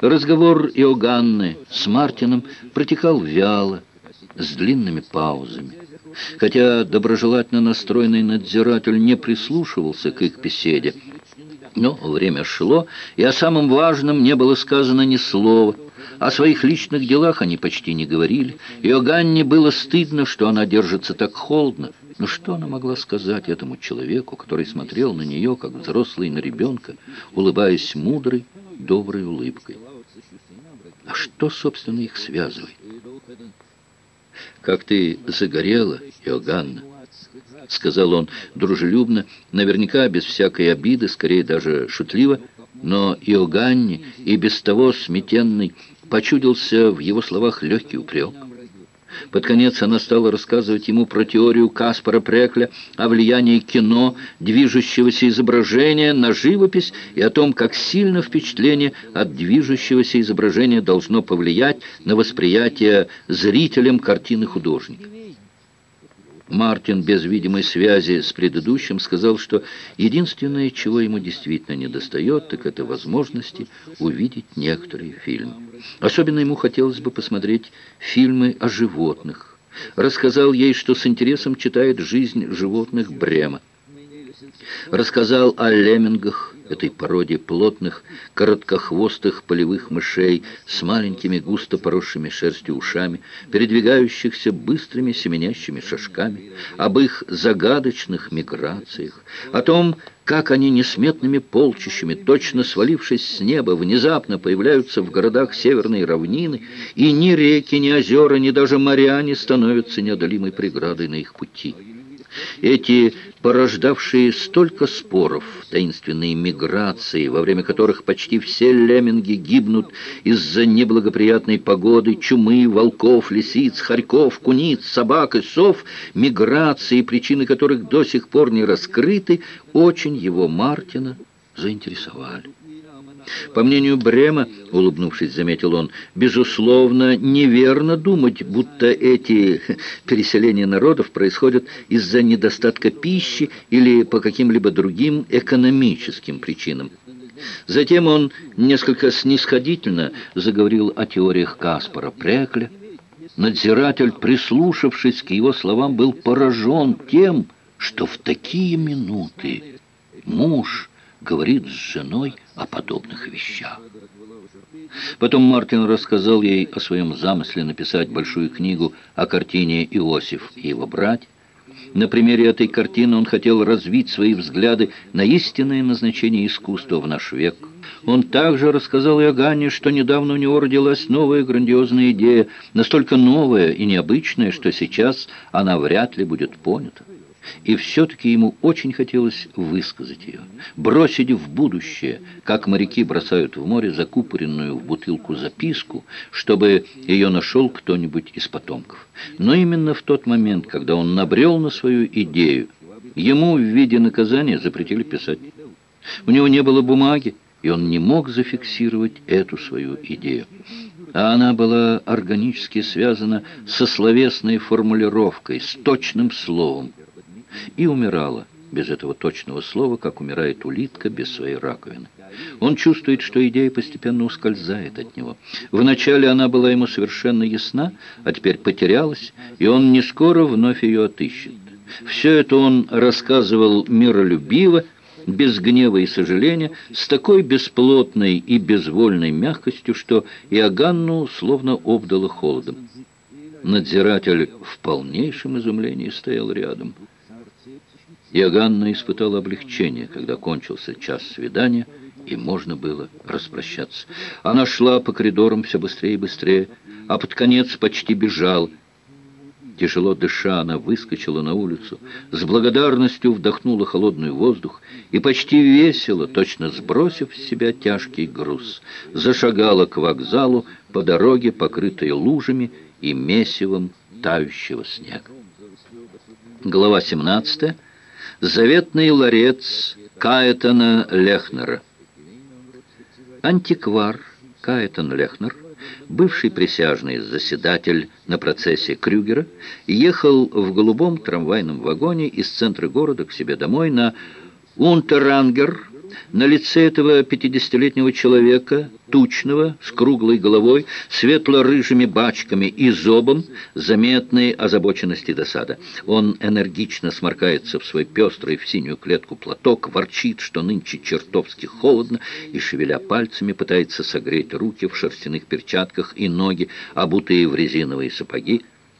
Разговор Иоганны с Мартином протекал вяло, с длинными паузами. Хотя доброжелательно настроенный надзиратель не прислушивался к их беседе, но время шло, и о самом важном не было сказано ни слова. О своих личных делах они почти не говорили. Иоганне было стыдно, что она держится так холодно. Но что она могла сказать этому человеку, который смотрел на нее, как взрослый на ребенка, улыбаясь мудрой, доброй улыбкой? А что, собственно, их связывает? «Как ты загорела, Иоганна!» — сказал он дружелюбно, наверняка без всякой обиды, скорее даже шутливо, но Иоганне и без того сметенный почудился в его словах легкий упрек. Под конец она стала рассказывать ему про теорию Каспара Прекля о влиянии кино, движущегося изображения на живопись и о том, как сильно впечатление от движущегося изображения должно повлиять на восприятие зрителям картины художника. Мартин без видимой связи с предыдущим сказал, что единственное, чего ему действительно недостает, так это возможности увидеть некоторые фильмы. Особенно ему хотелось бы посмотреть фильмы о животных. Рассказал ей, что с интересом читает «Жизнь животных» Брема. Рассказал о леммингах, этой породе плотных, короткохвостых полевых мышей с маленькими густо поросшими шерстью ушами, передвигающихся быстрыми семенящими шажками, об их загадочных миграциях, о том, как они несметными полчищами, точно свалившись с неба, внезапно появляются в городах северной равнины, и ни реки, ни озера, ни даже моря не становятся неодолимой преградой на их пути. Эти порождавшие столько споров, таинственные миграции, во время которых почти все лемминги гибнут из-за неблагоприятной погоды, чумы, волков, лисиц, хорьков, куниц, собак и сов, миграции, причины которых до сих пор не раскрыты, очень его Мартина заинтересовали. По мнению Брема, улыбнувшись, заметил он, безусловно, неверно думать, будто эти переселения народов происходят из-за недостатка пищи или по каким-либо другим экономическим причинам. Затем он несколько снисходительно заговорил о теориях Каспара Прекля. Надзиратель, прислушавшись к его словам, был поражен тем, что в такие минуты муж говорит с женой о подобных вещах. Потом Мартин рассказал ей о своем замысле написать большую книгу о картине «Иосиф и его братья». На примере этой картины он хотел развить свои взгляды на истинное назначение искусства в наш век. Он также рассказал Иоганне, что недавно у него родилась новая грандиозная идея, настолько новая и необычная, что сейчас она вряд ли будет понята. И все-таки ему очень хотелось высказать ее, бросить в будущее, как моряки бросают в море закупоренную в бутылку записку, чтобы ее нашел кто-нибудь из потомков. Но именно в тот момент, когда он набрел на свою идею, ему в виде наказания запретили писать. У него не было бумаги, и он не мог зафиксировать эту свою идею. А она была органически связана со словесной формулировкой, с точным словом и умирала без этого точного слова, как умирает улитка без своей раковины. Он чувствует, что идея постепенно ускользает от него. Вначале она была ему совершенно ясна, а теперь потерялась, и он не скоро вновь ее отыщет. Все это он рассказывал миролюбиво, без гнева и сожаления, с такой бесплотной и безвольной мягкостью, что Иоганну словно обдало холодом. Надзиратель в полнейшем изумлении стоял рядом. Иоганна испытала облегчение, когда кончился час свидания, и можно было распрощаться. Она шла по коридорам все быстрее и быстрее, а под конец почти бежала. Тяжело дыша, она выскочила на улицу, с благодарностью вдохнула холодный воздух и почти весело, точно сбросив с себя тяжкий груз, зашагала к вокзалу по дороге, покрытой лужами и месивом тающего снега. Глава 17 заветный ларец Каэтана Лехнера. Антиквар Каэтан Лехнер, бывший присяжный заседатель на процессе Крюгера, ехал в голубом трамвайном вагоне из центра города к себе домой на Унтерангер На лице этого пятидесятилетнего человека, тучного, с круглой головой, светло-рыжими бачками и зобом, заметные озабоченность и досада. Он энергично сморкается в свой пестрый в синюю клетку платок, ворчит, что нынче чертовски холодно, и, шевеля пальцами, пытается согреть руки в шерстяных перчатках и ноги, обутые в резиновые сапоги.